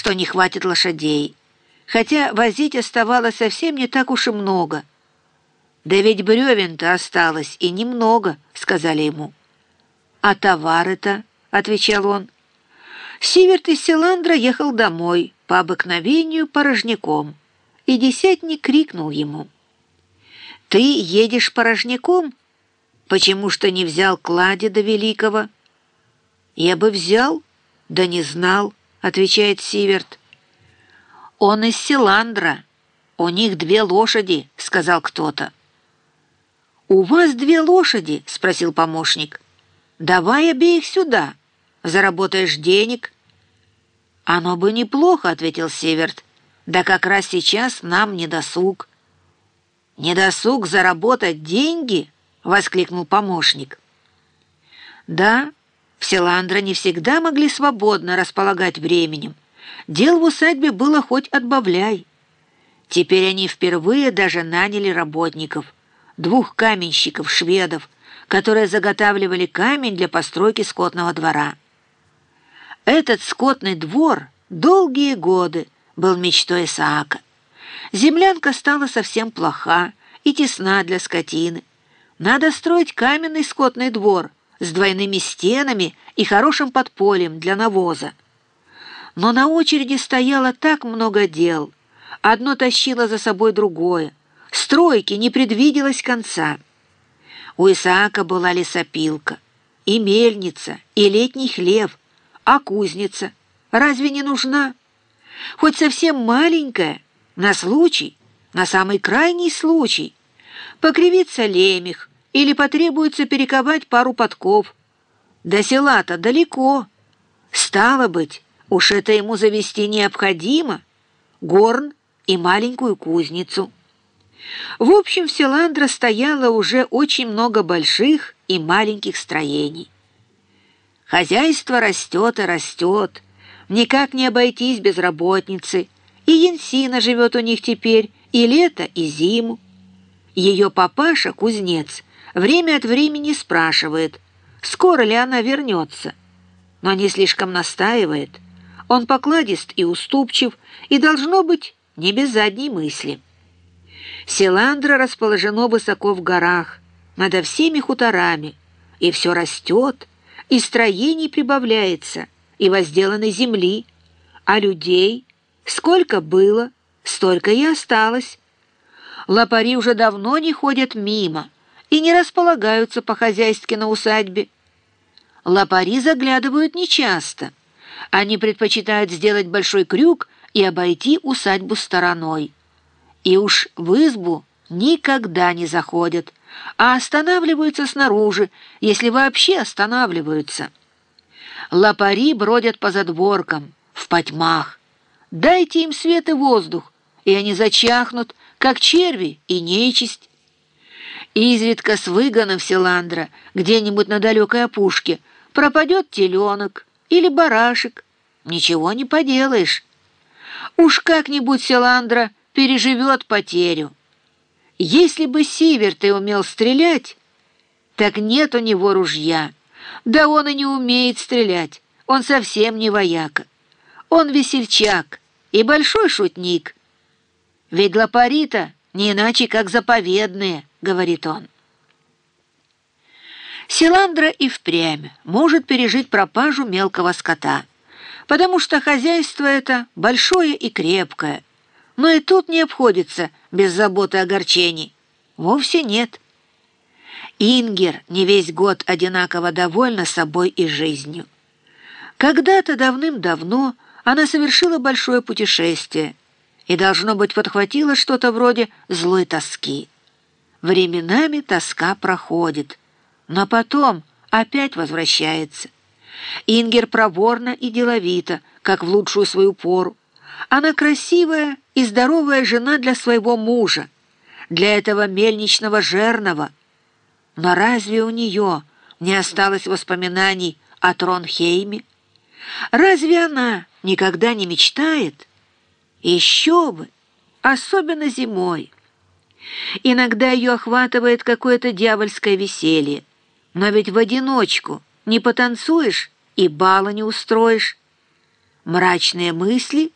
что не хватит лошадей, хотя возить оставалось совсем не так уж и много. «Да ведь бревен-то осталось и немного», — сказали ему. «А товары-то?» — отвечал он. Сиверт из Селандра ехал домой, по обыкновению порожняком, и десятник крикнул ему. «Ты едешь порожняком? Почему что не взял клади до великого?» «Я бы взял, да не знал», — отвечает Сиверт. «Он из Селандра. У них две лошади», — сказал кто-то. «У вас две лошади?» — спросил помощник. «Давай обеих сюда. Заработаешь денег». «Оно бы неплохо», — ответил Северт. «Да как раз сейчас нам не досуг». «Не досуг заработать деньги?» — воскликнул помощник. «Да, в Селандро не всегда могли свободно располагать временем. Дел в усадьбе было хоть отбавляй. Теперь они впервые даже наняли работников, двух каменщиков-шведов, которые заготавливали камень для постройки скотного двора. Этот скотный двор долгие годы был мечтой Исаака. Землянка стала совсем плоха и тесна для скотины. Надо строить каменный скотный двор с двойными стенами и хорошим подпольем для навоза. Но на очереди стояло так много дел. Одно тащило за собой другое. Стройки не предвиделось конца. У Исаака была лесопилка, и мельница, и летний хлев, а кузница разве не нужна? Хоть совсем маленькая, на случай, на самый крайний случай. Покривится лемех или потребуется перековать пару подков. До села-то далеко. Стало быть, уж это ему завести необходимо. Горн и маленькую кузницу. В общем, в Селандро стояло уже очень много больших и маленьких строений. Хозяйство растет и растет, никак не обойтись без работницы, и Янсина живет у них теперь и лето, и зиму. Ее папаша, кузнец, время от времени спрашивает, скоро ли она вернется, но не слишком настаивает. Он покладист и уступчив, и, должно быть, не без задней мысли. Селандра расположено высоко в горах, над всеми хуторами, и все растет, и строений прибавляется, и возделанной земли, а людей сколько было, столько и осталось. Лопари уже давно не ходят мимо и не располагаются по-хозяйски на усадьбе. Лопари заглядывают нечасто. Они предпочитают сделать большой крюк и обойти усадьбу стороной. И уж в избу никогда не заходят, а останавливаются снаружи, если вообще останавливаются. Лопари бродят по задворкам, в потьмах. Дайте им свет и воздух, и они зачахнут, как черви и нечисть. Изредка с выгоном Селандра где-нибудь на далекой опушке пропадет теленок или барашек. Ничего не поделаешь. Уж как-нибудь Селандра переживет потерю. Если бы Сиверт и умел стрелять, так нет у него ружья. Да он и не умеет стрелять, он совсем не вояка. Он весельчак и большой шутник. Ведь лапарита не иначе, как заповедные, говорит он. Силандра и впрямь может пережить пропажу мелкого скота, потому что хозяйство это большое и крепкое, но и тут не обходится без заботы и огорчений. Вовсе нет. Ингер не весь год одинаково довольна собой и жизнью. Когда-то давным-давно она совершила большое путешествие и, должно быть, подхватила что-то вроде злой тоски. Временами тоска проходит, но потом опять возвращается. Ингер проворна и деловита, как в лучшую свою пору. Она красивая и здоровая жена для своего мужа, для этого мельничного жерного. Но разве у нее не осталось воспоминаний о Тронхейме? Разве она никогда не мечтает? Еще бы, особенно зимой. Иногда ее охватывает какое-то дьявольское веселье. Но ведь в одиночку не потанцуешь и бала не устроишь. мрачные мысли